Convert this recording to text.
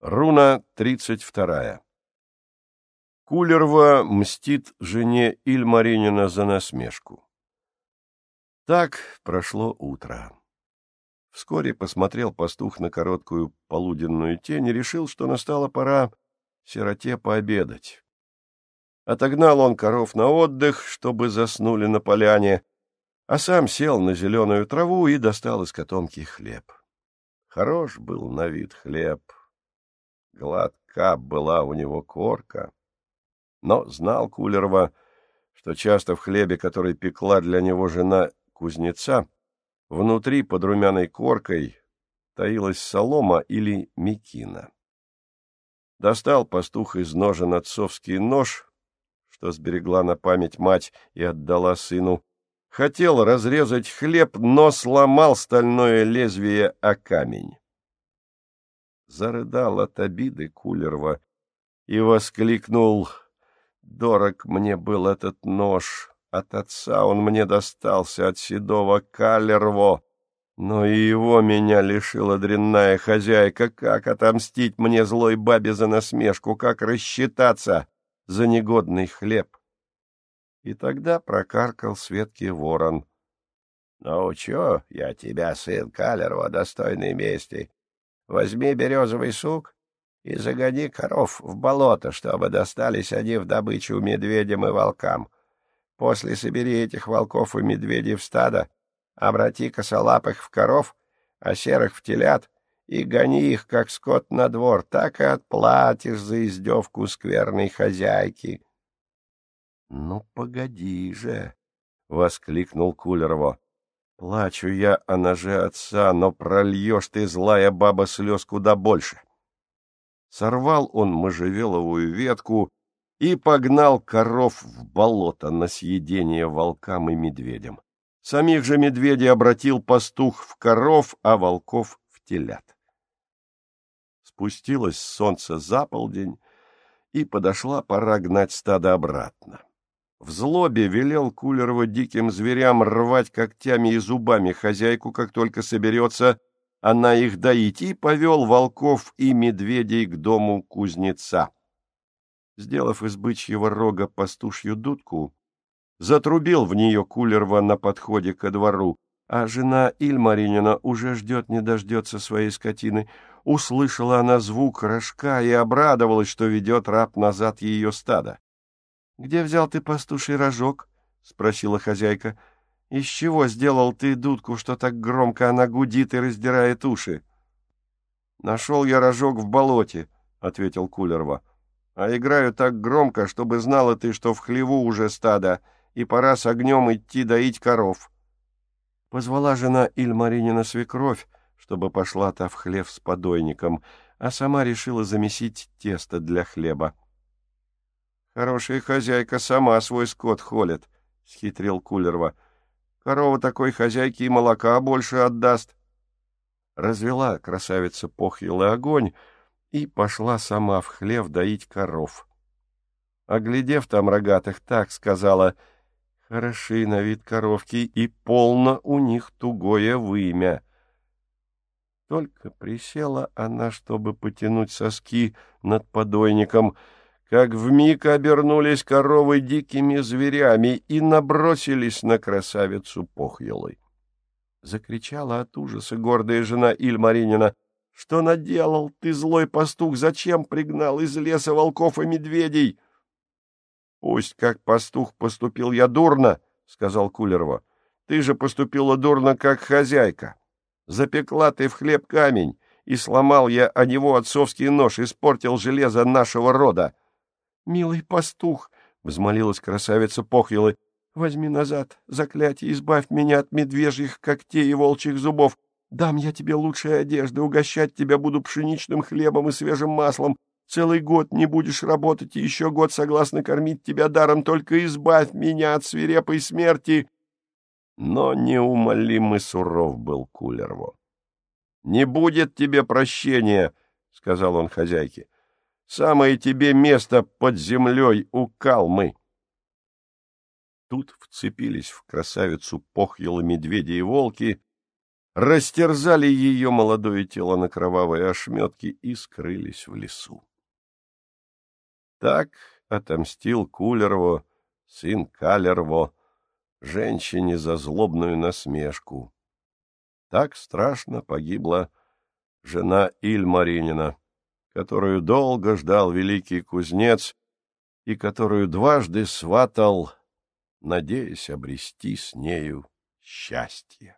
Руна тридцать вторая. Кулерва мстит жене Ильмаринина за насмешку. Так прошло утро. Вскоре посмотрел пастух на короткую полуденную тень и решил, что настала пора сироте пообедать. Отогнал он коров на отдых, чтобы заснули на поляне, а сам сел на зеленую траву и достал из котомки хлеб. Хорош был на вид хлеб — Гладка была у него корка. Но знал Кулерова, что часто в хлебе, который пекла для него жена кузнеца, внутри под румяной коркой таилась солома или мекина. Достал пастух из ножен отцовский нож, что сберегла на память мать и отдала сыну. Хотел разрезать хлеб, но сломал стальное лезвие о камень зарыдал от обиды Кулерова и воскликнул «Дорог мне был этот нож, от отца он мне достался, от седого Калерво, но и его меня лишила дрянная хозяйка. Как отомстить мне злой бабе за насмешку, как рассчитаться за негодный хлеб?» И тогда прокаркал Светки ворон. — Научу я тебя, сын Калерова, достойной мести. Возьми березовый сук и загони коров в болото, чтобы достались они в добычу медведям и волкам. После собери этих волков и медведей в стадо, обрати косолапых в коров, а серых в телят, и гони их, как скот на двор, так и отплатишь за издевку скверной хозяйки. — Ну, погоди же! — воскликнул Кулерово. Плачу я о ноже отца, но прольешь ты, злая баба, слез куда больше. Сорвал он можжевеловую ветку и погнал коров в болото на съедение волкам и медведям. Самих же медведей обратил пастух в коров, а волков в телят. Спустилось солнце за полдень, и подошла пора гнать стадо обратно. В злобе велел Кулерова диким зверям рвать когтями и зубами хозяйку, как только соберется она их доить, и повел волков и медведей к дому кузнеца. Сделав из бычьего рога пастушью дудку, затрубил в нее Кулерова на подходе ко двору, а жена Ильмаринина уже ждет не дождется своей скотины. Услышала она звук рожка и обрадовалась, что ведет раб назад ее стадо. — Где взял ты пастуший рожок? — спросила хозяйка. — Из чего сделал ты дудку, что так громко она гудит и раздирает уши? — Нашел я рожок в болоте, — ответил Кулерова. — А играю так громко, чтобы знала ты, что в хлеву уже стадо, и пора с огнем идти доить коров. Позвала жена Ильмаринина свекровь, чтобы пошла та в хлев с подойником, а сама решила замесить тесто для хлеба. Хорошая хозяйка сама свой скот холит, — схитрил Кулерова. Корова такой хозяйке и молока больше отдаст. Развела красавица похилый огонь и пошла сама в хлев доить коров. Оглядев там рогатых, так сказала, «Хороши на вид коровки, и полно у них тугое вымя». Только присела она, чтобы потянуть соски над подойником — как вмиг обернулись коровы дикими зверями и набросились на красавицу Похьелой. Закричала от ужаса гордая жена Ильмаринина. — Что наделал ты, злой пастух? Зачем пригнал из леса волков и медведей? — Пусть как пастух поступил я дурно, — сказал Кулерова. — Ты же поступила дурно, как хозяйка. Запекла ты в хлеб камень, и сломал я о него отцовский нож, испортил железо нашего рода. — «Милый пастух!» — взмолилась красавица Похьелы. «Возьми назад заклятие, избавь меня от медвежьих когтей и волчьих зубов. Дам я тебе лучшие одежды, угощать тебя буду пшеничным хлебом и свежим маслом. Целый год не будешь работать, и еще год согласна кормить тебя даром, только избавь меня от свирепой смерти!» Но неумолимый суров был Кулерво. «Не будет тебе прощения!» — сказал он хозяйке. Самое тебе место под землей у Калмы. Тут вцепились в красавицу похьелы медведи и волки, растерзали ее молодое тело на кровавые ошметки и скрылись в лесу. Так отомстил Кулерово, сын Калерво, женщине за злобную насмешку. Так страшно погибла жена Ильмаринина, которую долго ждал великий кузнец и которую дважды сватал, надеясь обрести с нею счастье.